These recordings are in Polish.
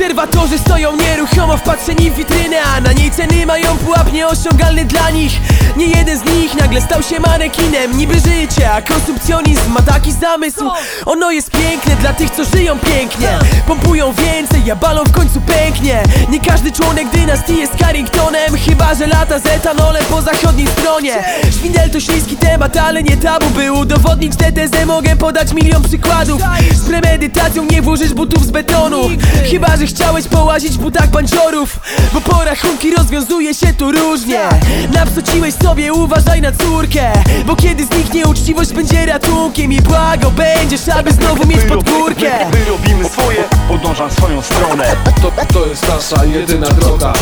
Obserwatorzy stoją nieruchomo wpatrzeni w witrynę A na niej ceny mają pułap nieosiągalny dla nich. Nie jeden z nich nagle stał się manekinem Niby życie, a konsumpcjonizm ma taki zamysł. Ono jest piękne dla tych, co żyją pięknie. Pompują więcej, a balon w końcu pęknie. Nie każdy członek dynastii jest Carringtonem Chyba, że lata z etanolem po zachodniej stronie. Szwindel to śliski temat, ale nie tabu By udowodnić tezę mogę podać milion przykładów. Z premedytacją nie włożysz butów z betonu Chyba, że chciałeś połazić w butach bandziorów Bo porachunki rozwiązuje się tu różnie. Napsociłeś sobie, uważaj na córkę Bo kiedy zniknie uczciwość będzie ratunkiem I błago będziesz, aby znowu mieć podgórkę My robimy swoje, podążam swoją stronę. To, to jest nasza jedyna droga.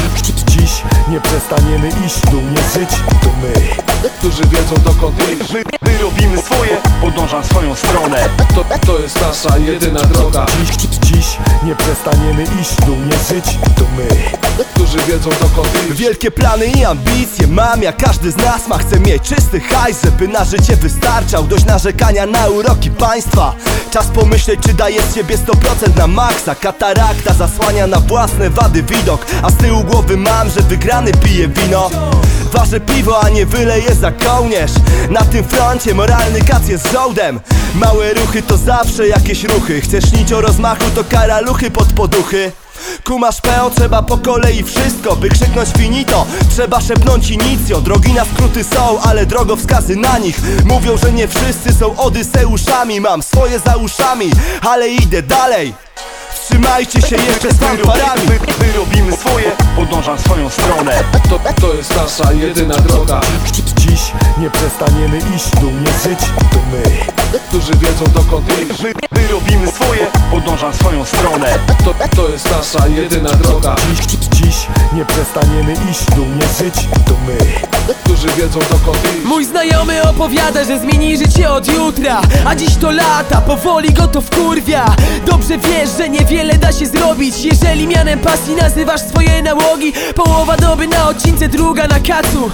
Dziś nie przestaniemy iść, dumnie żyć To my. Którzy wiedzą dokąd iść My, my robimy swoje, podążam swoją stronę. To, to jest nasza jedyna droga. Dziś, dziś nie przestaniemy iść, dumnie żyć To my. Którzy wiedzą dokąd iść. Wielkie plany i ambicje mam, jak każdy z nas ma. Chcę mieć czysty hajs, żeby na życie wystarczał. Dość narzekania na uroki państwa. Czas pomyśleć, czy daje z siebie 100% na maksa. Katarakta zasłania na własne wady widok. A z tyłu głowy mam, że wygrany pije wino Waży piwo, a nie wyleje za kołnierz. Na tym froncie moralny kac jest żołdem Małe ruchy to zawsze jakieś ruchy. Chcesz nić o rozmachu, to karaluchy pod poduchy. Kumasz peo, trzeba po kolei wszystko By krzyknąć finito, trzeba szepnąć inicjo Drogi na skróty są, ale drogowskazy na nich. Mówią, że nie wszyscy są odyseuszami. Mam swoje za uszami, ale idę dalej. Wstrzymajcie się jeszcze z fanfarami my, my robimy swoje, podążam swoją stronę. To, to jest nasza jedyna droga. Dziś nie przestaniemy iść, dumnie żyć To my Którzy wiedzą dokąd iść My, my robimy swoje, podążam swoją stronę. To, to jest nasza jedyna droga. Dziś, dziś nie przestaniemy iść, dumnie żyć To my. Którzy wiedzą dokąd iść. Mój znajomy opowiada, że zmieni życie od jutra A dziś to lata, powoli go to wkurwia. Dobrze wiesz, że niewiele da się zrobić Jeżeli mianem pasji nazywasz swoje nałogi. Połowa doby na odcince, druga na kacu.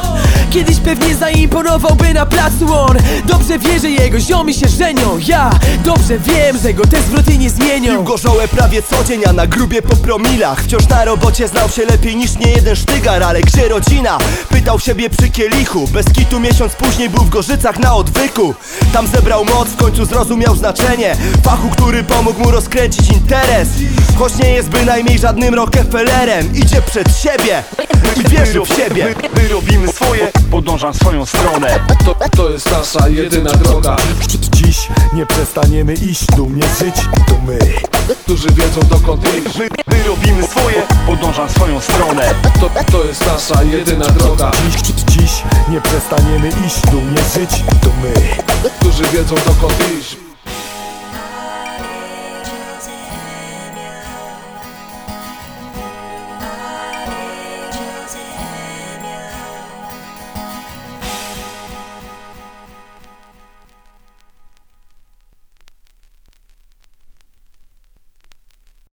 Kiedyś pewnie zaimponowałby na placu on. Dobrze wie, że jego ziomy się żenią. Ja dobrze wiem, że go te zwroty nie zmienią. Pił gorzołę prawie co dzień, a na grubie po promilach. Wciąż na robocie znał się lepiej niż nie jeden sztygar Ale gdzie rodzina? Pytał siebie przy kielichu. Bez kitu miesiąc później był w Gorzycach na odwyku. Tam zebrał moc, w końcu zrozumiał znaczenie. Fachu, który pomógł mu rozkręcić interes. Choć nie jest bynajmniej żadnym Rockefellerem. Idzie przed siebie i wierzy w siebie. My, my robimy swoje, podążam swoją stronę. To, to jest nasza jedyna droga Dziś. Nie przestaniemy iść, dumnie żyć To my. Którzy wiedzą dokąd iść My, my robimy swoje, podążam swoją stronę. To, to jest nasza jedyna droga. Dziś, dziś nie przestaniemy iść, dumnie żyć To my. Którzy wiedzą dokąd iść